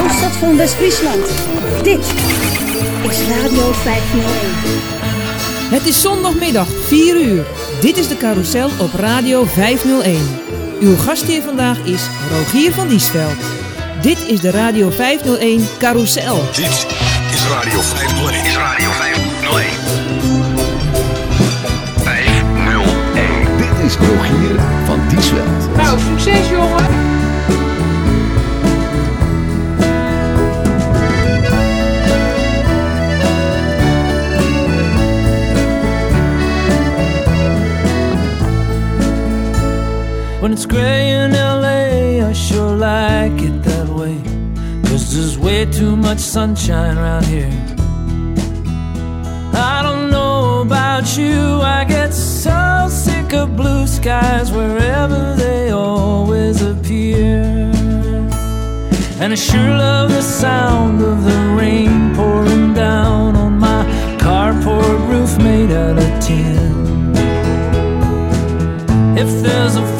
hoofdstad van West-Friesland. Dit is Radio 501. Het is zondagmiddag 4 uur. Dit is de carousel op Radio 501. Uw gastheer vandaag is Rogier van Diesveld. Dit is de Radio 501 carousel. Dit is Radio 501. Is Radio 501. 501. Dit is Rogier van Diesveld. Nou, succes jongen! When it's gray in LA, I sure like it that way. Cause there's way too much sunshine around here. I don't know about you, I get so sick of blue skies wherever they always appear. And I sure love the sound of the rain pouring down on my carport roof made out of tin. If there's a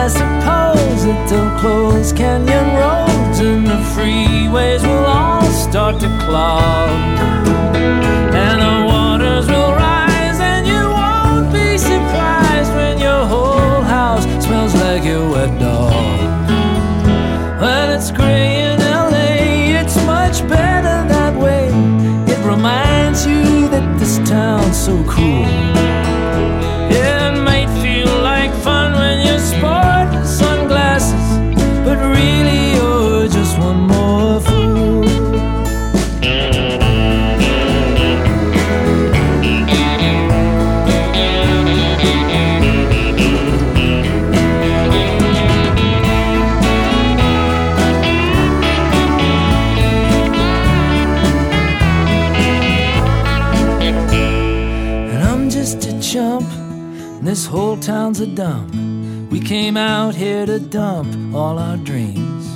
I suppose that they'll close canyon roads and the freeways will all start to clog. And the waters will rise, and you won't be surprised when your whole house smells like a wet dog. When it's gray in LA, it's much better that way. It reminds you that this town's so cool. Dump all our dreams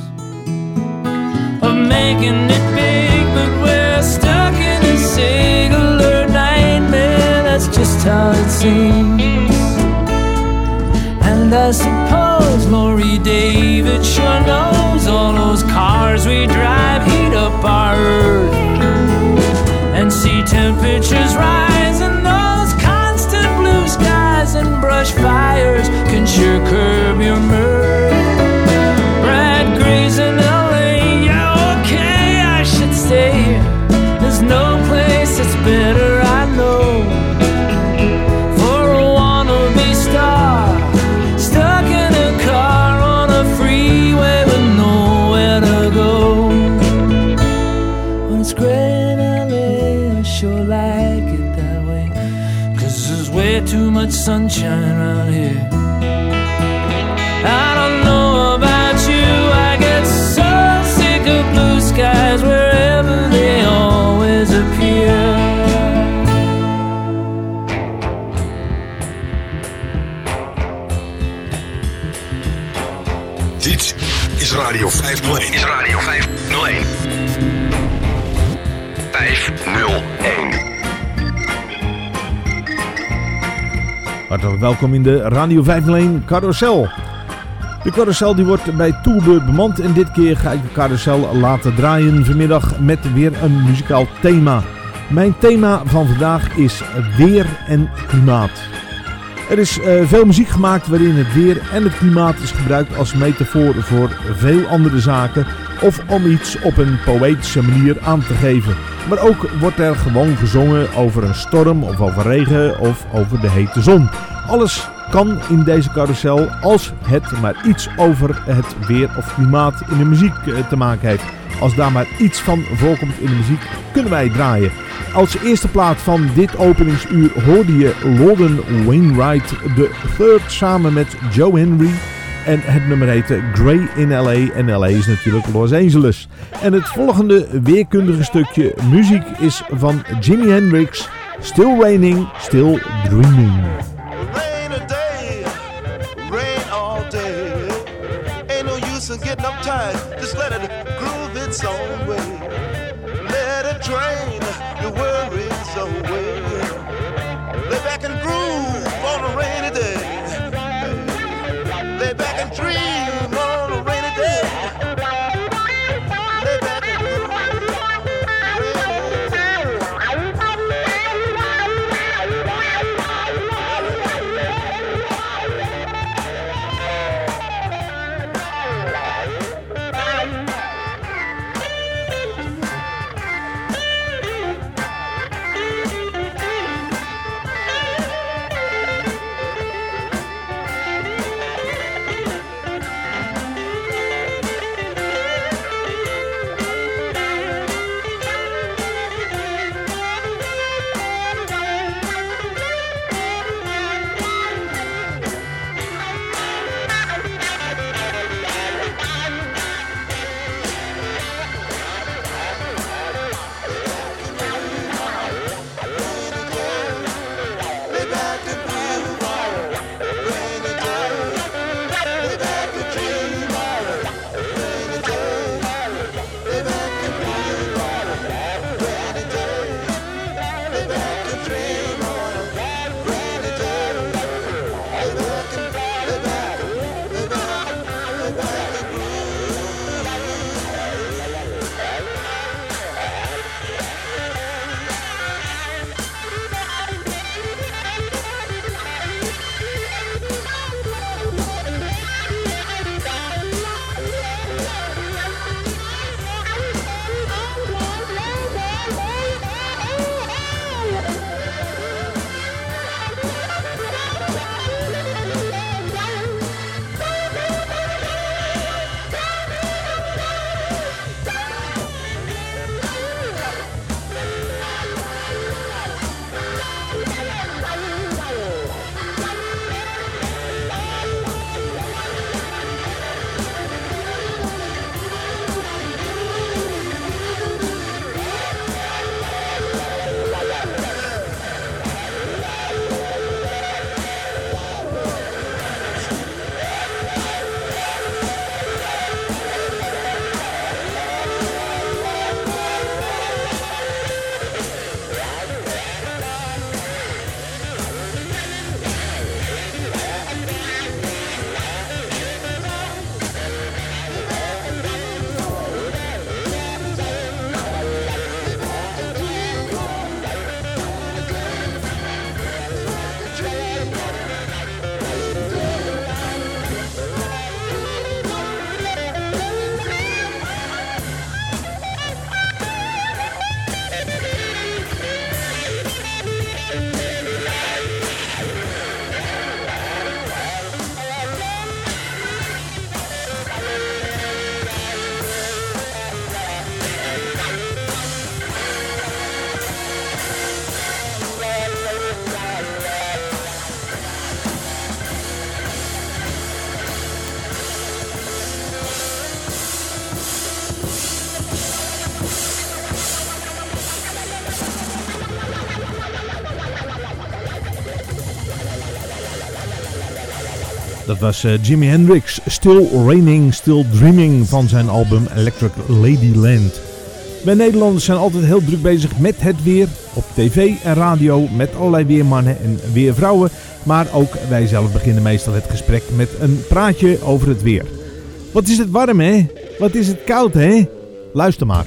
of making it big, but we're stuck in a singular nightmare. That's just how it seems. And I suppose Lori David sure knows all those cars we drive Welkom in de Radio 501 Carousel. De carousel die wordt bij Tourbeurt bemand en dit keer ga ik de carousel laten draaien vanmiddag met weer een muzikaal thema. Mijn thema van vandaag is weer en klimaat. Er is eh, veel muziek gemaakt waarin het weer en het klimaat is gebruikt als metafoor voor veel andere zaken of om iets op een poëtische manier aan te geven. Maar ook wordt er gewoon gezongen over een storm of over regen of over de hete zon. Alles kan in deze carousel als het maar iets over het weer of klimaat in de muziek eh, te maken heeft. Als daar maar iets van voorkomt in de muziek, kunnen wij draaien. Als eerste plaat van dit openingsuur hoorde je Loden Wainwright de third samen met Joe Henry. En het nummer heette Grey in LA. En LA is natuurlijk Los Angeles. En het volgende weerkundige stukje muziek is van Jimi Hendrix. Still Raining, Still Dreaming. Rain a day, rain all day. Ain't no use in getting. Just let it groove its own way. Was uh, Jimi Hendrix, Still Raining, Still Dreaming van zijn album Electric Ladyland. Wij Nederlanders zijn altijd heel druk bezig met het weer. Op tv en radio met allerlei weermannen en weervrouwen. Maar ook wij zelf beginnen meestal het gesprek met een praatje over het weer. Wat is het warm hè? Wat is het koud hè? Luister maar.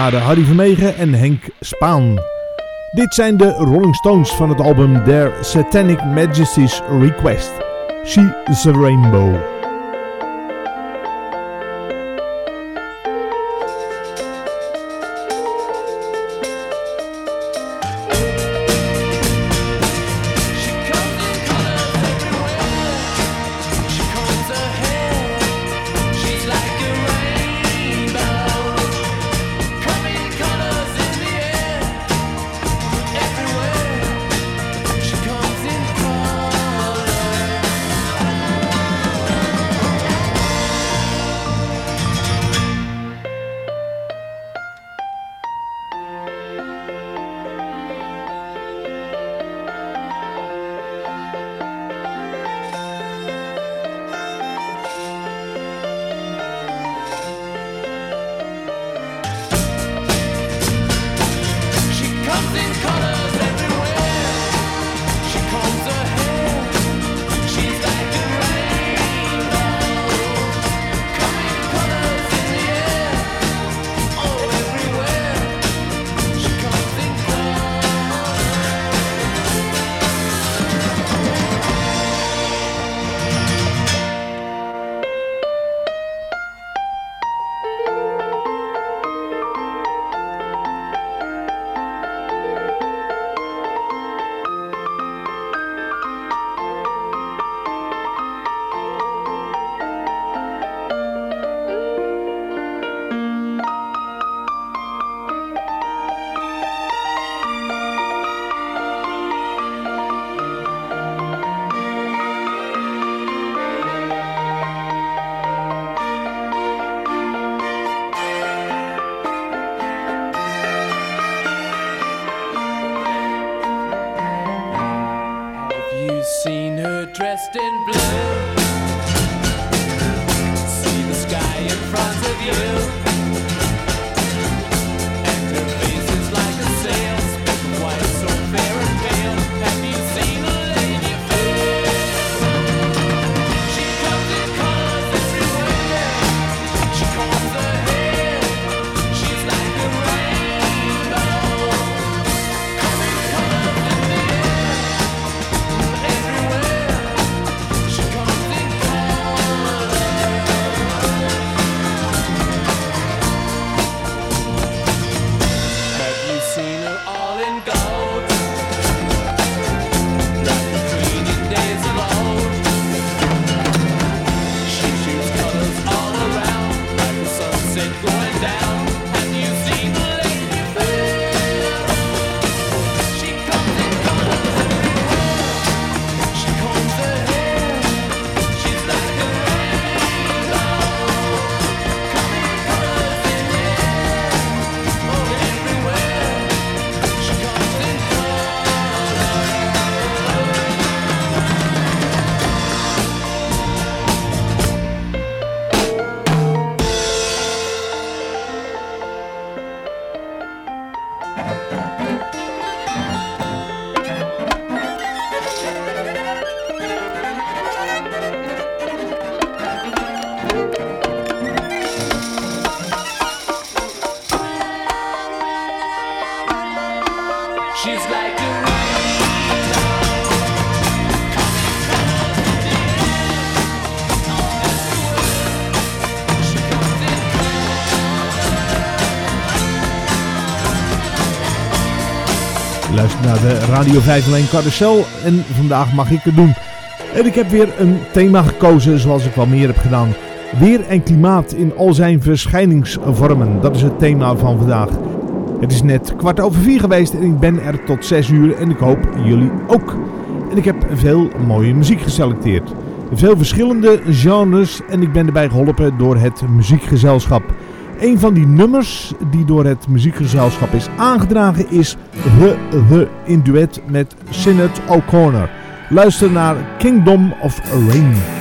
Waren Harry Vermegen en Henk Spaan. Dit zijn de Rolling Stones van het album Their Satanic Majesty's Request. She's a Rainbow. Radio 501 Carousel en vandaag mag ik het doen. En ik heb weer een thema gekozen zoals ik wel meer heb gedaan. Weer en klimaat in al zijn verschijningsvormen, dat is het thema van vandaag. Het is net kwart over vier geweest en ik ben er tot zes uur en ik hoop jullie ook. En ik heb veel mooie muziek geselecteerd. Veel verschillende genres en ik ben erbij geholpen door het muziekgezelschap. Een van die nummers die door het muziekgezelschap is aangedragen is The The in duet met Synod O'Connor. Luister naar Kingdom of Rain.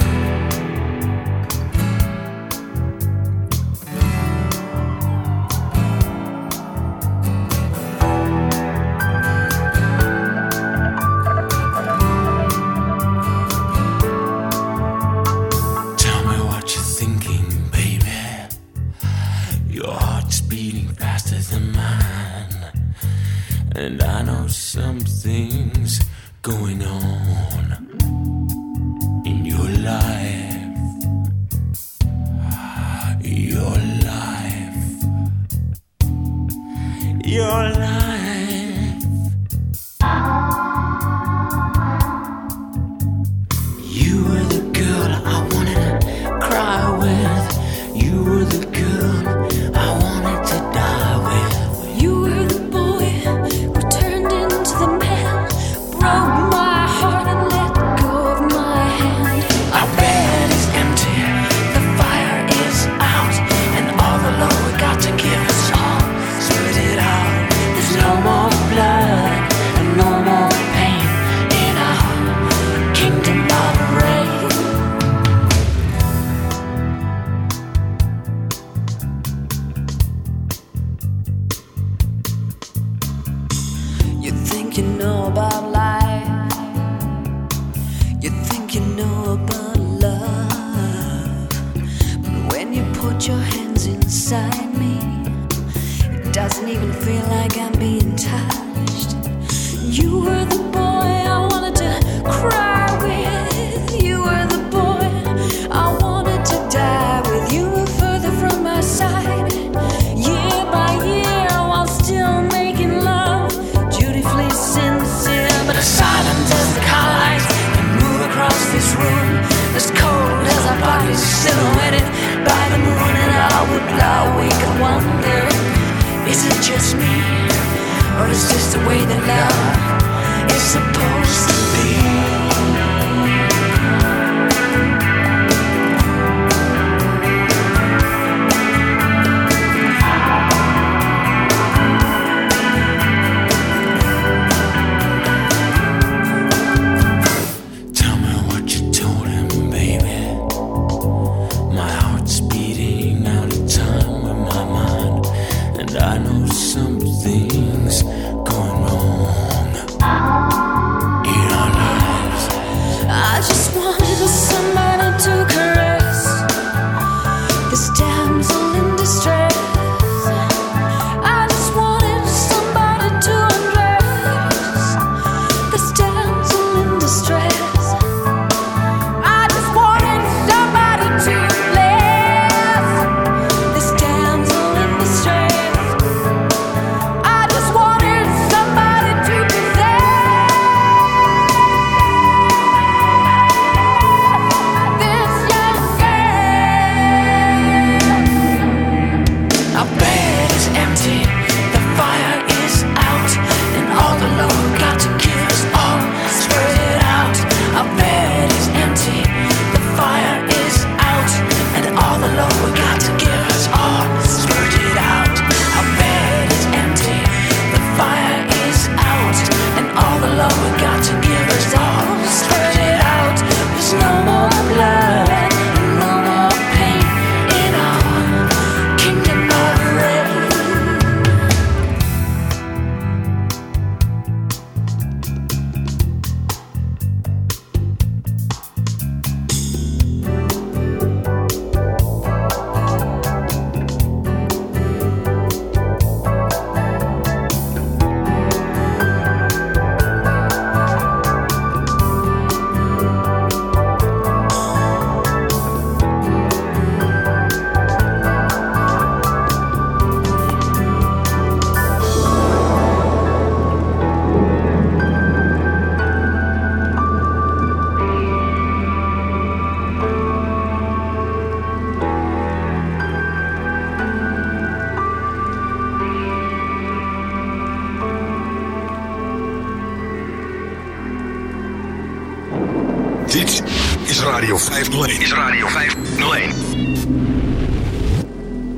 501. Is Radio 501.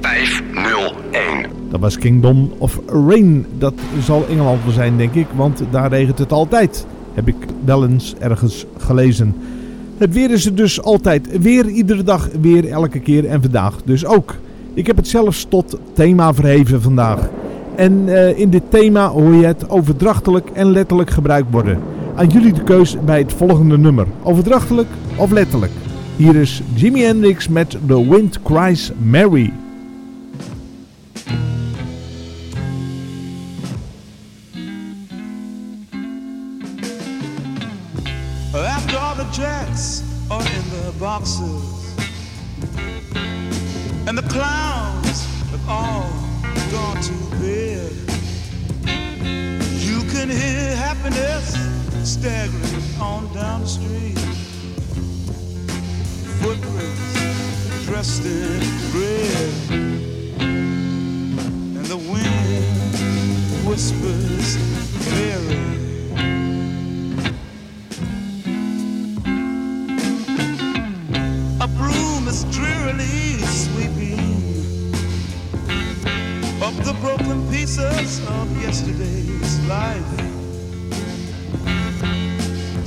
501. Dat was Kingdom of Rain. Dat zal Engeland wel zijn, denk ik, want daar regent het altijd. Heb ik wel eens ergens gelezen. Het weer is er dus altijd. Weer iedere dag, weer elke keer en vandaag dus ook. Ik heb het zelfs tot thema verheven vandaag. En uh, in dit thema hoor je het overdrachtelijk en letterlijk gebruikt worden. Aan jullie de keus bij het volgende nummer. Overdrachtelijk of letterlijk? Hier is Jimi Hendrix met The Wind Cries Mary.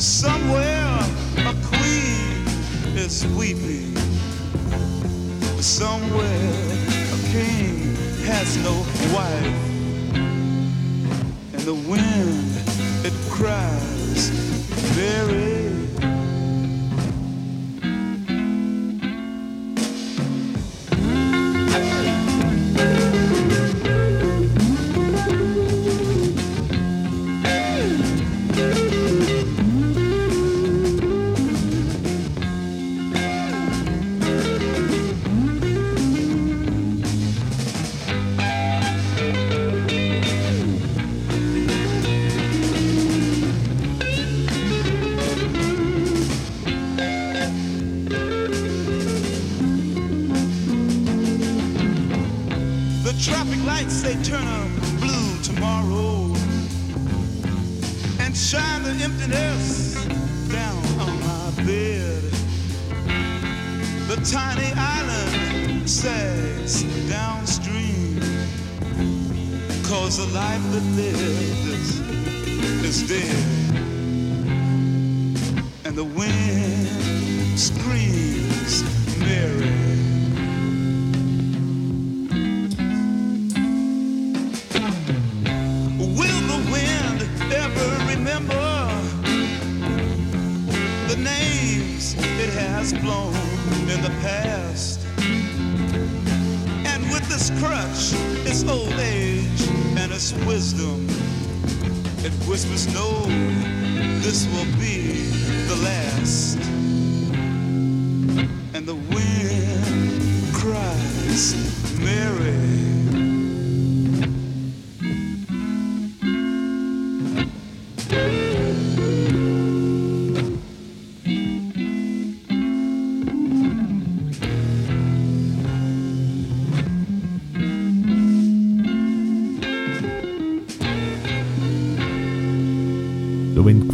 Somewhere a queen is weeping. Somewhere a king has no wife. And the wind, it cries very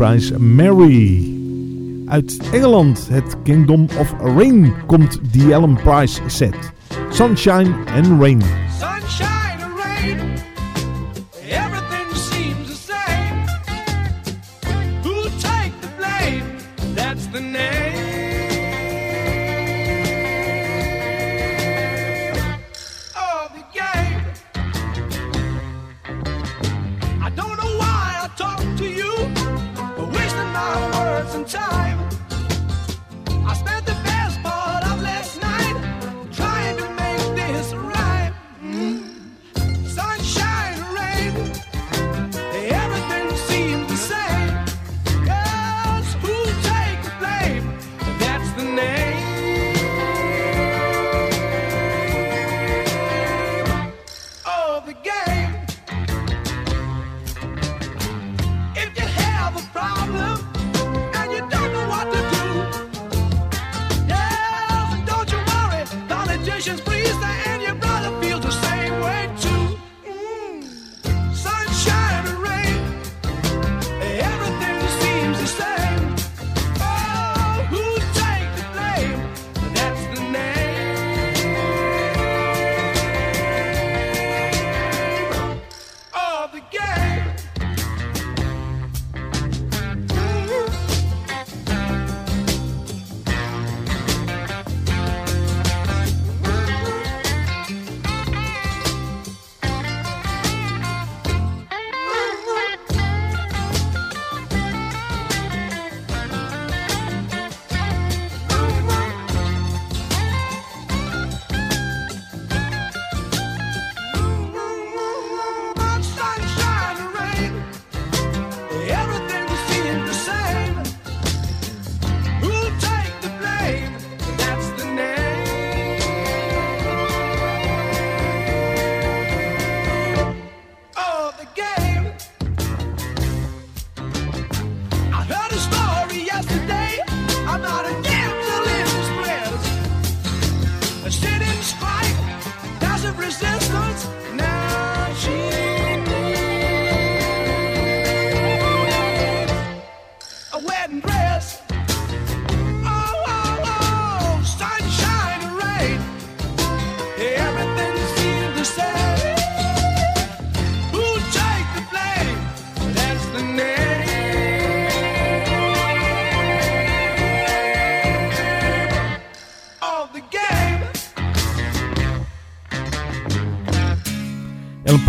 Mary. Uit Engeland, het Kingdom of Rain, komt die Ellen Price set. Sunshine and Rain.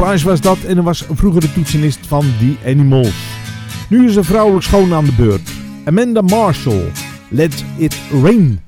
Price was dat en was vroeger de toetsenist van The Animals. Nu is een vrouwelijk schoon aan de beurt. Amanda Marshall, Let It Rain.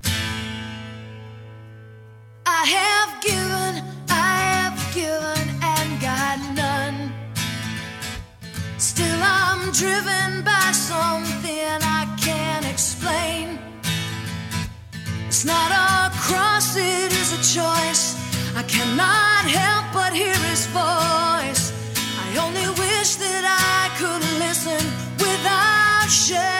should.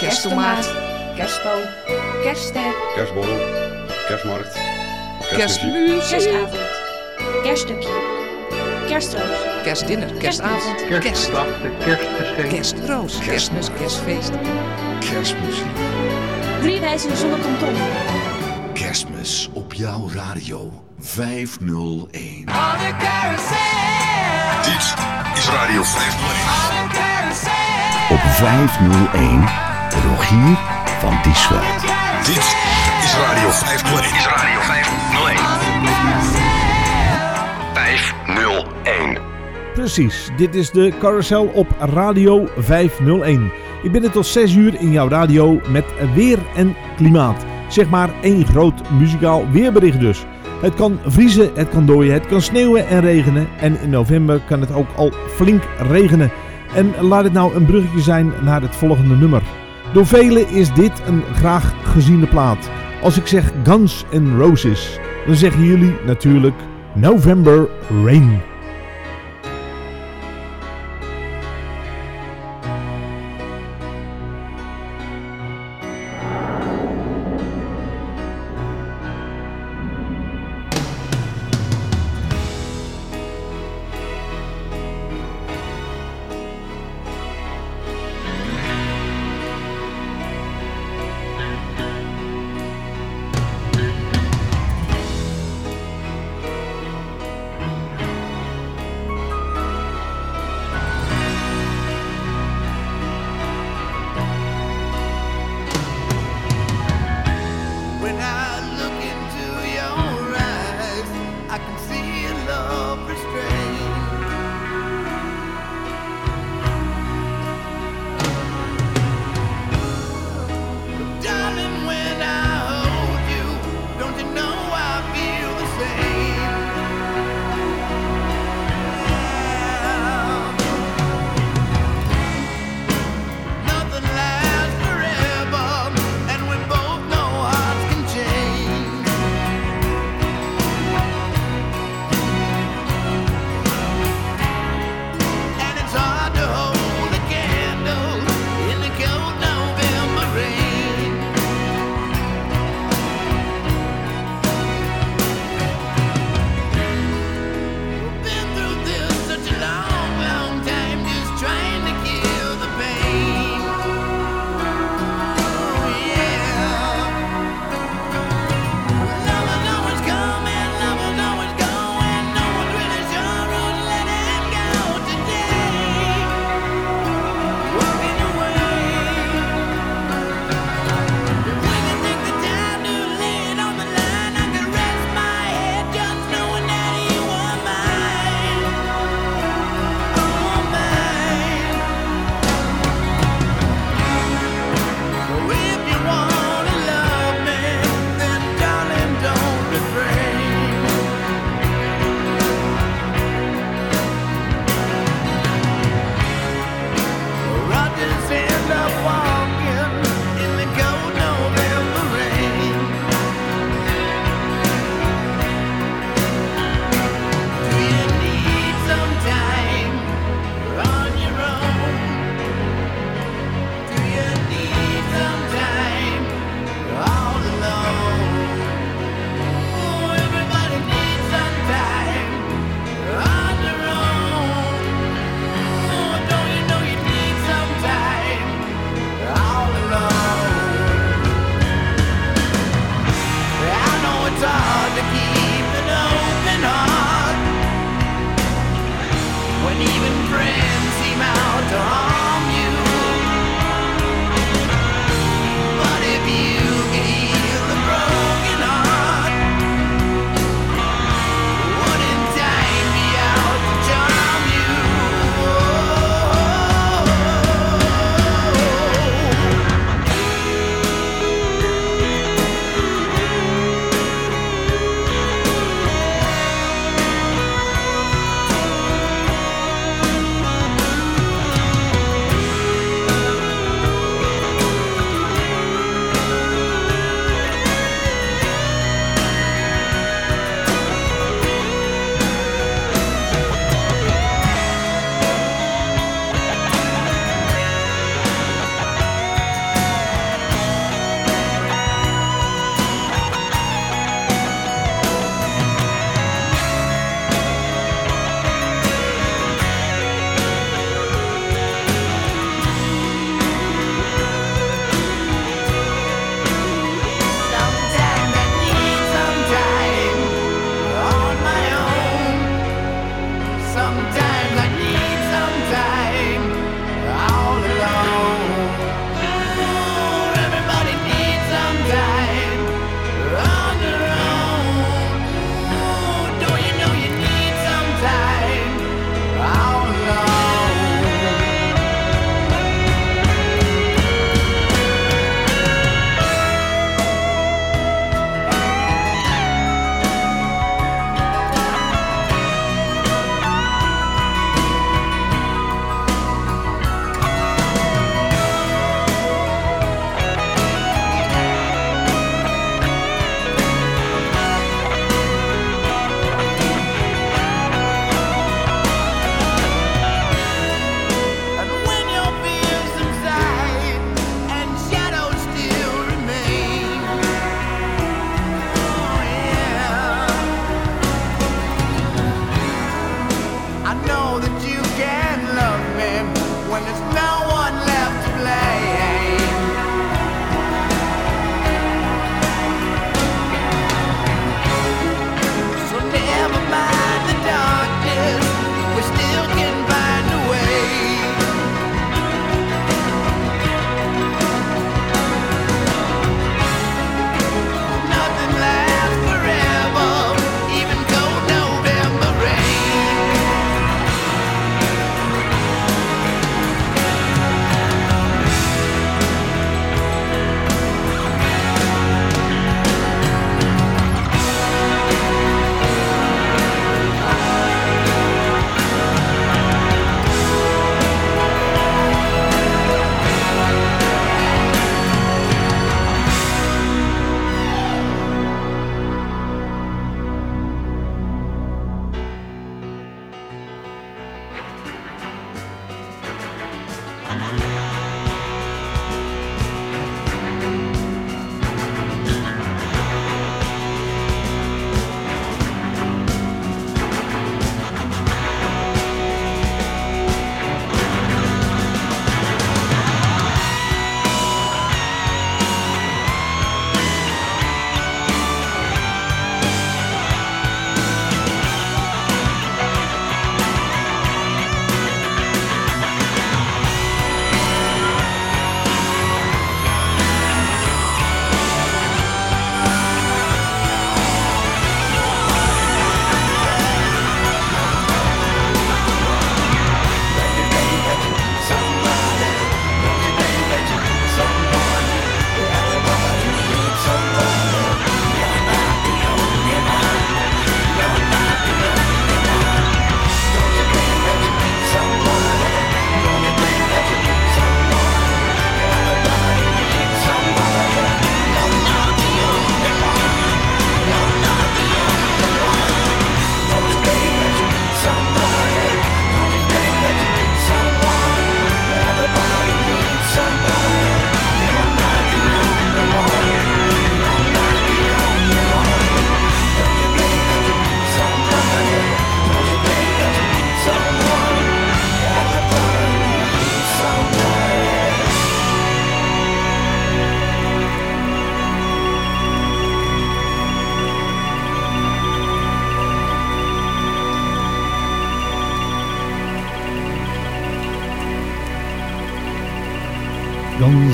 Kerstomaat, kerstboom, kerststek, kerstboom, kerstmarkt, kerstmuziek, kerstavond, kerststukje, kerstroos, kerstdiner, kerstavond, kerstdag, kerstgeschenk, kerstroos, kerstmis, kerstfeest, kerstmuziek, drie wijzen zonder kanton. Kerstmis op jouw radio 501. Dit is Radio 501. Op 501 Rogier van Diesveld. Dit is Radio 501. Dit is Radio 501. 501. Precies, dit is de carousel op Radio 501. Ik ben er tot 6 uur in jouw radio met weer en klimaat. Zeg maar één groot muzikaal weerbericht dus. Het kan vriezen, het kan dooien, het kan sneeuwen en regenen. En in november kan het ook al flink regenen. En laat het nou een bruggetje zijn naar het volgende nummer. Door velen is dit een graag geziene plaat. Als ik zeg Guns N' Roses, dan zeggen jullie natuurlijk November Rain.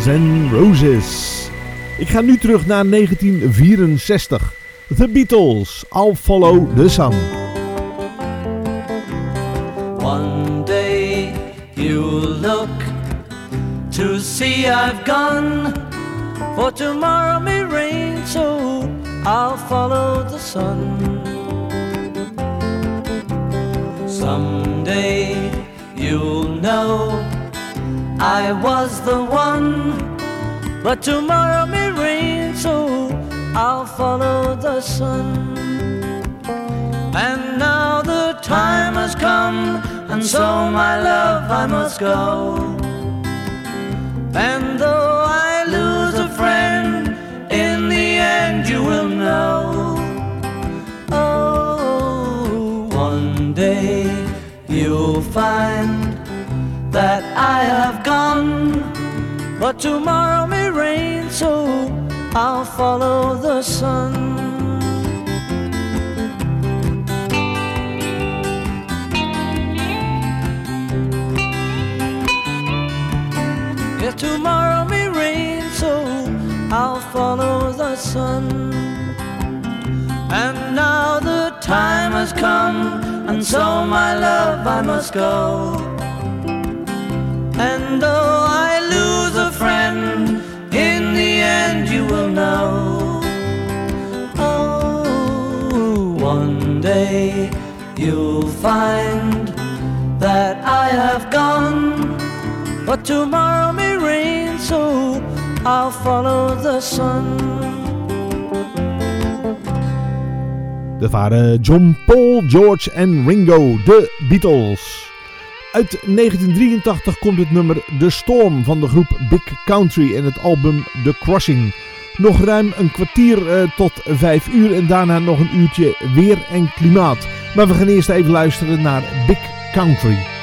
Guns N' Roses. Ik ga nu terug naar 1964. The Beatles, I'll Follow the Sun. One day you'll look to see I've gone, for tomorrow may rain, so I'll follow the sun. Someday you'll know I was the one, but tomorrow may rain, so I'll follow the sun. And now the time has come, and so my love I must go. And though I lose a friend, in the end you will know. Oh, one day you'll find that I have gone, but tomorrow may rain, so I'll follow the sun. Tomorrow may rain, so I'll follow the sun. And now the time has come, and so my love I must go. And though I lose a friend, in the end you will know. Oh, one day you'll find that I have gone. But tomorrow may rain, so I'll follow the sun. Dat waren John Paul, George en Ringo, de Beatles. Uit 1983 komt het nummer The Storm van de groep Big Country en het album The Crossing. Nog ruim een kwartier eh, tot vijf uur en daarna nog een uurtje weer en klimaat. Maar we gaan eerst even luisteren naar Big Country.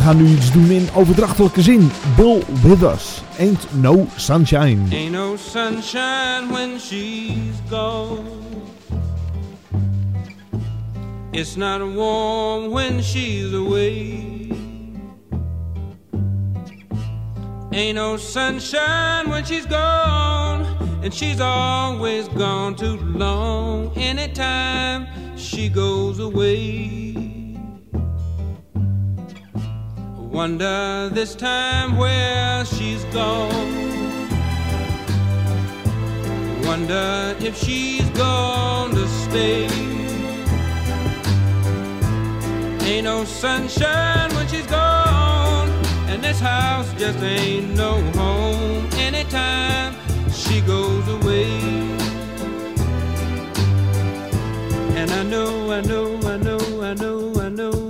We gaan nu iets doen in overdrachtelijke zin. Bill Withers, Ain't No Sunshine. Ain't no sunshine when she's gone. It's not warm when she's away. Ain't no sunshine when she's gone, and she's always gone too long. Anytime she goes away, wonder this time where she's gone. Wonder if she's gone to stay. Ain't no sunshine when she's gone, and this house just ain't no home anytime she goes away. And I know, I know, I know, I know, I know,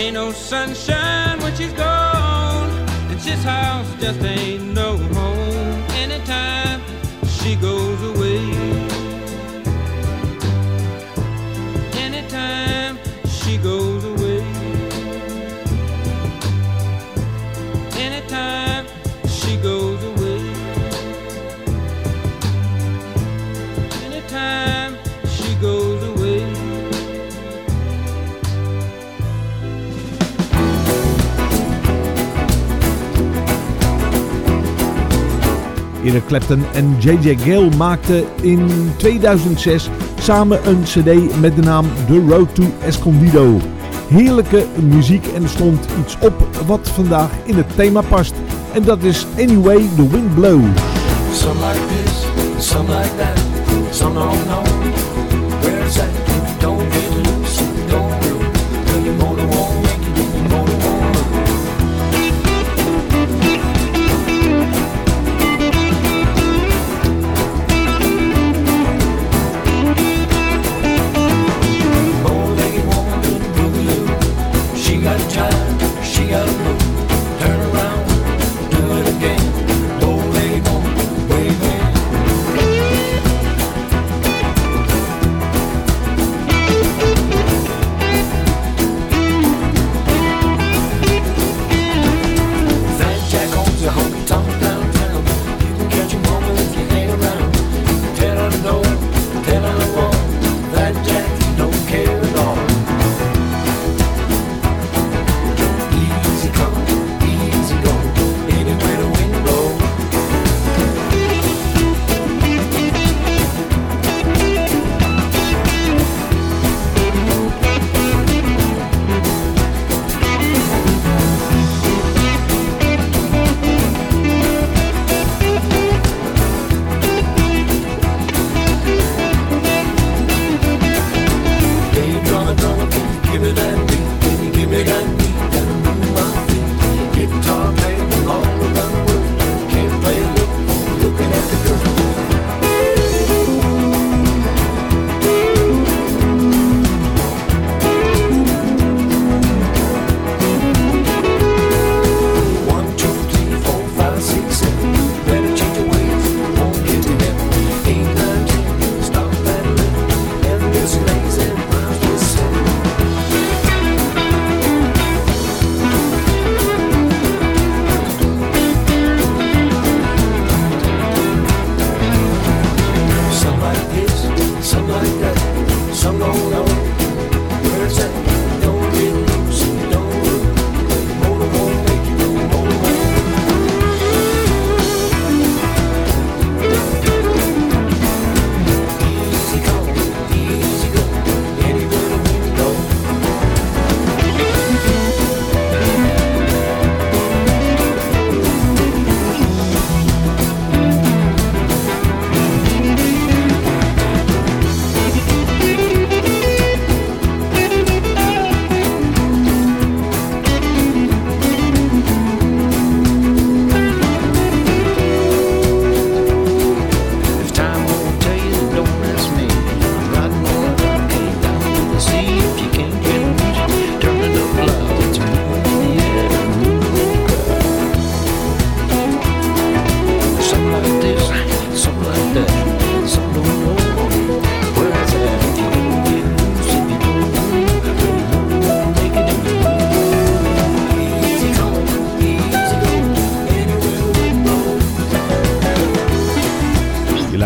Ain't no sunshine when she's gone. And this house just ain't no home anytime she goes away. Eric Clapton en J.J. Gale maakten in 2006 samen een cd met de naam The Road to Escondido. Heerlijke muziek en stond iets op wat vandaag in het thema past. En dat is Anyway the Wind Blows. Some like this, some like that, some.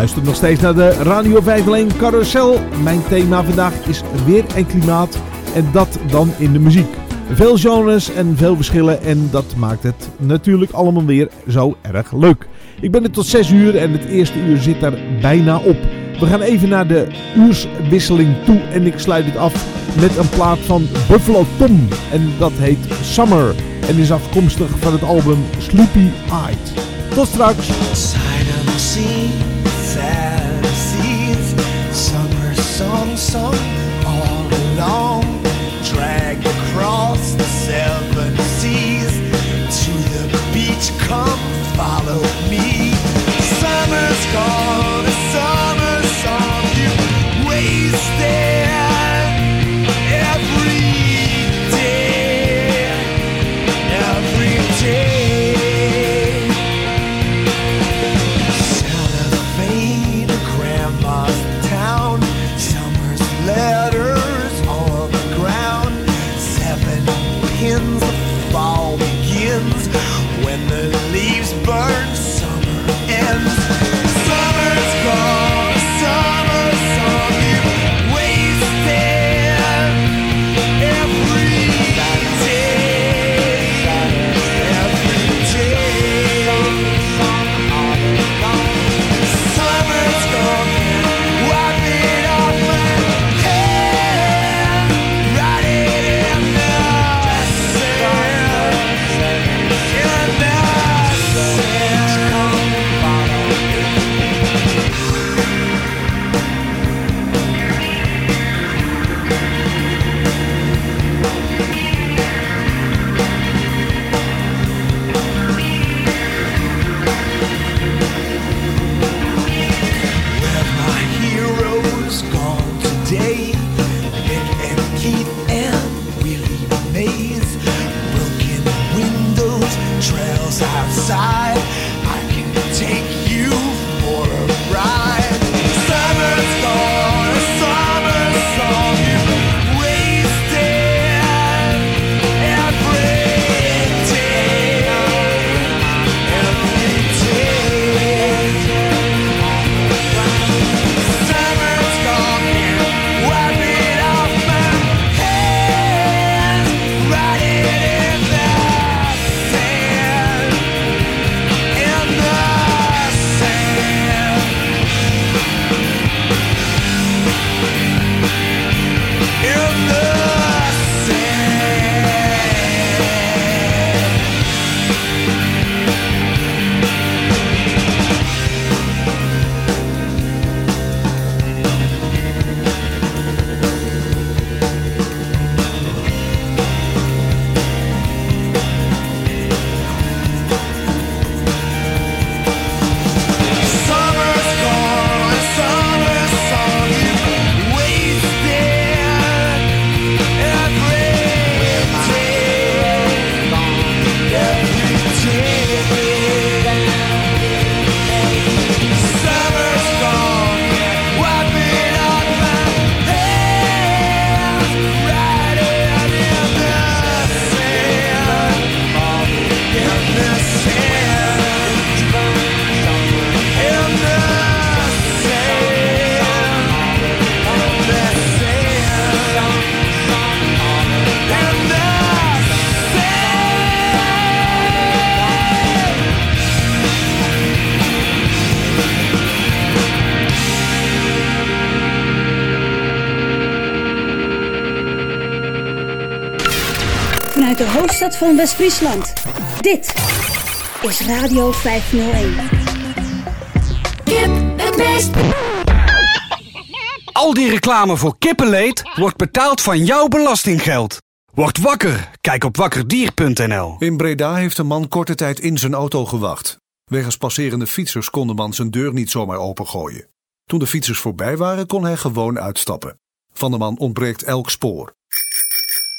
Luistert nog steeds naar de Radio 501 Carousel. Mijn thema vandaag is weer en klimaat en dat dan in de muziek. Veel genres en veel verschillen en dat maakt het natuurlijk allemaal weer zo erg leuk. Ik ben er tot 6 uur en het eerste uur zit er bijna op. We gaan even naar de uurswisseling toe en ik sluit het af met een plaat van Buffalo Tom. En dat heet Summer en is afkomstig van het album Sleepy Eyed. Tot straks. All along, dragged across the seven seas to the beach. Come follow me. Summer's gone, a summer van West-Friesland. Dit is Radio 501. Kip het. Al die reclame voor kippenleed wordt betaald van jouw belastinggeld. Word wakker. Kijk op wakkerdier.nl. In Breda heeft een man korte tijd in zijn auto gewacht. Wegens passerende fietsers kon de man zijn deur niet zomaar opengooien. Toen de fietsers voorbij waren, kon hij gewoon uitstappen. Van de man ontbreekt elk spoor.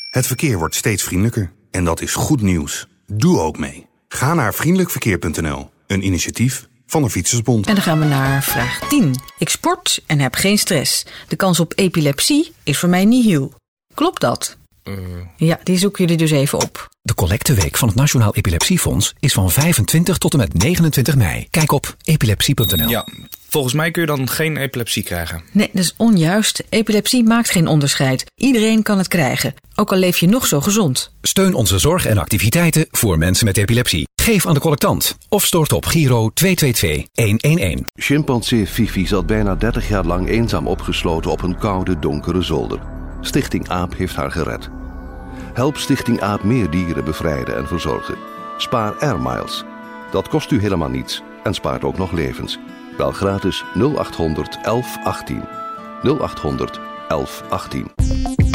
Het verkeer wordt steeds vriendelijker. En dat is goed nieuws. Doe ook mee. Ga naar vriendelijkverkeer.nl. Een initiatief van de Fietsersbond. En dan gaan we naar vraag 10. Ik sport en heb geen stress. De kans op epilepsie is voor mij nihil. Klopt dat? Ja, die zoeken jullie dus even op. De collecteweek van het Nationaal Epilepsiefonds is van 25 tot en met 29 mei. Kijk op epilepsie.nl. Ja, volgens mij kun je dan geen epilepsie krijgen. Nee, dat is onjuist. Epilepsie maakt geen onderscheid. Iedereen kan het krijgen, ook al leef je nog zo gezond. Steun onze zorg en activiteiten voor mensen met epilepsie. Geef aan de collectant of stort op Giro 222 111. Chimpansee Fifi zat bijna 30 jaar lang eenzaam opgesloten op een koude, donkere zolder. Stichting AAP heeft haar gered. Help Stichting AAP meer dieren bevrijden en verzorgen. Spaar Air Miles. Dat kost u helemaal niets en spaart ook nog levens. Bel gratis 0800 1118. 0800 1118.